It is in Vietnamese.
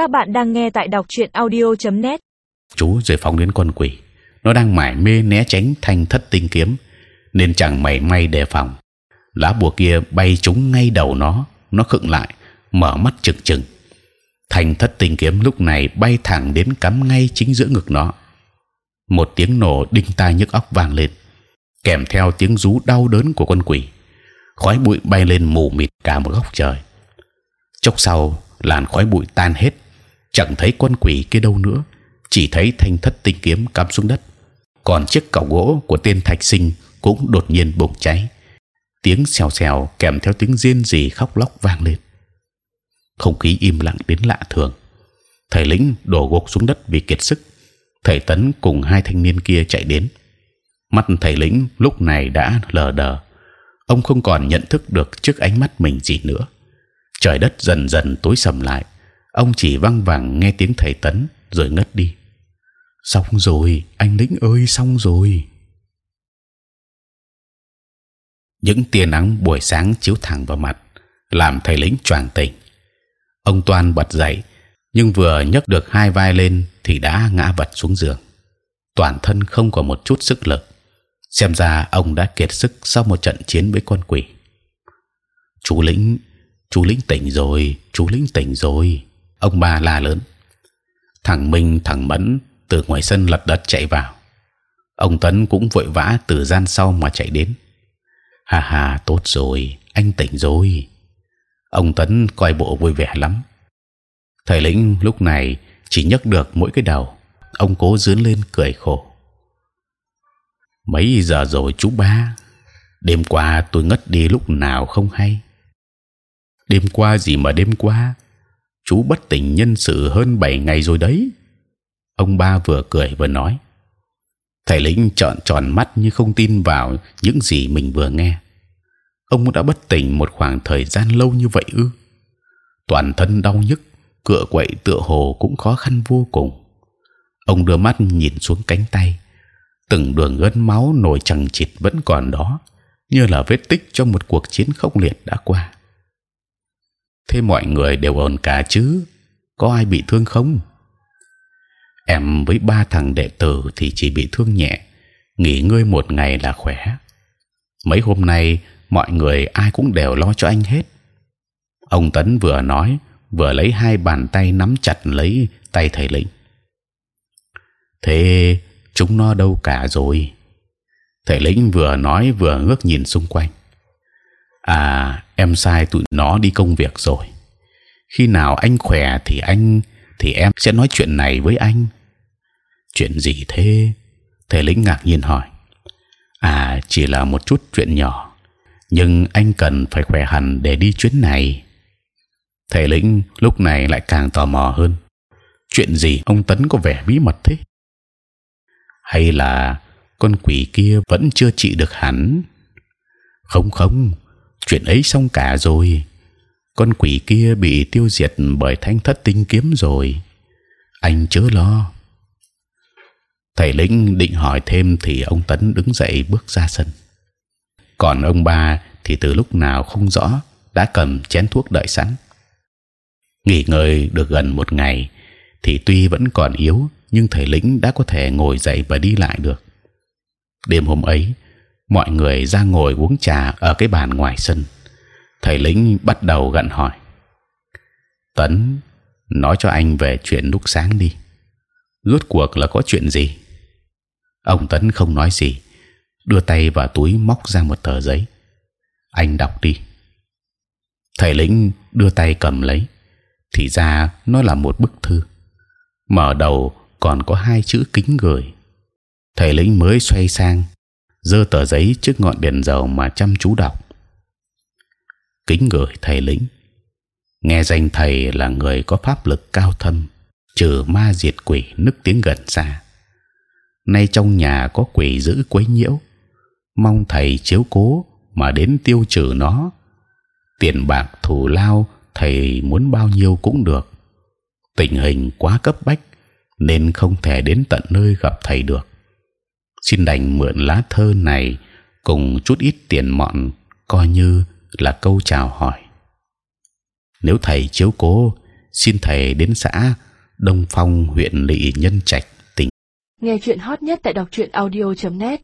Các bạn đang nghe tại đọc truyện audio.net. chú rồi phóng đến con quỷ. Nó đang mải mê né tránh thanh thất tinh kiếm, nên chẳng mảy may đề phòng. Lá bùa kia bay trúng ngay đầu nó. Nó khựng lại, mở mắt chừng chừng. Thanh thất tinh kiếm lúc này bay thẳng đến cắm ngay chính giữa ngực nó. Một tiếng nổ đinh tai nhức óc vang lên, kèm theo tiếng rú đau đớn của con quỷ. Khói bụi bay lên mù mịt cả một góc trời. Chốc sau, làn khói bụi tan hết chẳng thấy con quỷ kia đâu nữa, chỉ thấy thanh thất tinh kiếm cắm xuống đất. Còn chiếc cọc gỗ của tên thạch sinh cũng đột nhiên bùng cháy. Tiếng xèo xèo kèm theo tiếng rên rỉ khóc lóc vang lên. Không khí im lặng đến lạ thường. Thầy lĩnh đổ gục xuống đất vì kiệt sức. Thầy tấn cùng hai thanh niên kia chạy đến. Mắt thầy lĩnh lúc này đã lờ đờ. Ông không còn nhận thức được trước ánh mắt mình gì nữa. Trời đất dần dần tối sầm lại ông chỉ văng vẳng nghe tiếng thầy tấn, rồi ngất đi. Xong rồi, anh lĩnh ơi, xong rồi. Những tia nắng buổi sáng chiếu thẳng vào mặt, làm thầy lĩnh choàng tỉnh. Ông toan bật dậy, nhưng vừa nhấc được hai vai lên thì đã ngã vật xuống giường. Toàn thân không còn một chút sức lực. Xem ra ông đã kiệt sức sau một trận chiến với con quỷ. Chú lĩnh chú lĩnh tỉnh rồi, chú lĩnh tỉnh rồi ông bà la lớn. Thằng minh, thằng mẫn từ ngoài sân lật đật chạy vào. Ông tấn cũng vội vã từ gian sau mà chạy đến. Hà hà tốt rồi, anh tỉnh rồi. Ông tấn coi bộ vui vẻ lắm. Thầy lĩnh lúc này chỉ nhấc được mỗi cái đầu. Ông cố dướn lên cười khổ. Mấy giờ rồi chú ba? Đêm qua tôi ngất đi lúc nào không hay? Đêm qua gì mà đêm qua? Chú bất tỉnh nhân sự hơn 7 ngày rồi đấy. Ông ba vừa cười vừa nói. Thầy lĩnh trợn tròn mắt như không tin vào những gì mình vừa nghe. Ông đã bất tỉnh một khoảng thời gian lâu như vậy ư? Toàn thân đau nhức, cựa quậy tựa hồ cũng khó khăn vô cùng. Ông đưa mắt nhìn xuống cánh tay. Từng đường gân máu nổi chằng chịt vẫn còn đó, như là vết tích trong một cuộc chiến khốc liệt đã qua thế mọi người đều ổn cả chứ, có ai bị thương không? Em với ba thằng đệ tử thì chỉ bị thương nhẹ, nghỉ ngơi một ngày là khỏe. Mấy hôm nay, mọi người ai cũng đều lo cho anh hết. Ông tấn vừa nói, vừa lấy hai bàn tay nắm chặt lấy tay thầy lĩnh. Thế chúng nó đâu cả rồi? Thầy lĩnh vừa nói vừa ngước nhìn xung quanh à em sai tụi nó đi công việc rồi. Khi nào anh khỏe thì anh, thì em sẽ nói chuyện này với anh. Chuyện gì thế? Thầy lĩnh ngạc nhiên hỏi. À chỉ là một chút chuyện nhỏ, nhưng anh cần phải khỏe hẳn để đi chuyến này. Thầy lĩnh lúc này lại càng tò mò hơn. Chuyện gì? Ông tấn có vẻ bí mật thế. Hay là con quỷ kia vẫn chưa trị được hẳn? Không không chuyện ấy xong cả rồi. Con quỷ kia bị tiêu diệt bởi thanh thất tinh kiếm rồi. Anh chớ lo. Thầy lĩnh định hỏi thêm thì ông tấn đứng dậy bước ra sân. Còn ông ba thì từ lúc nào không rõ, đã cầm chén thuốc đợi sẵn. Nghỉ ngơi được gần một ngày thì tuy vẫn còn yếu, nhưng thầy lĩnh đã có thể ngồi dậy và đi lại được. Đêm hôm ấy mọi người ra ngồi uống trà ở cái bàn ngoài sân. Thầy lĩnh bắt đầu gặn hỏi. Tấn nói cho anh về chuyện lúc sáng đi. Rốt cuộc là có chuyện gì? Ông tấn không nói gì, đưa tay vào túi móc ra một tờ giấy. Anh đọc đi. Thầy lĩnh đưa tay cầm lấy. Thì ra nó là một bức thư. Mở đầu còn có hai chữ kính gửi. Thầy lĩnh mới xoay sang giơ tờ giấy trước ngọn đèn dầu mà chăm chú đọc. Kính gửi thầy lĩnh. Nghe danh thầy là người có pháp lực cao thâm, trừ ma diệt quỷ nức tiếng gần xa. Nay trong nhà có quỷ dữ quấy nhiễu. Mong thầy chiếu cố mà đến tiêu trừ nó. Tiền bạc thù lao, thầy muốn bao nhiêu cũng được. Tình hình quá cấp bách, nên không thể đến tận nơi gặp thầy được xin đành mượn lá thơ này cùng chút ít tiền mọn, coi như là câu chào hỏi. Nếu thầy chiếu cố, xin thầy đến xã Đông Phong, huyện Lỵ Nhân Trạch, tỉnh. Nghe chuyện hot nhất tại đọc truyện audio.net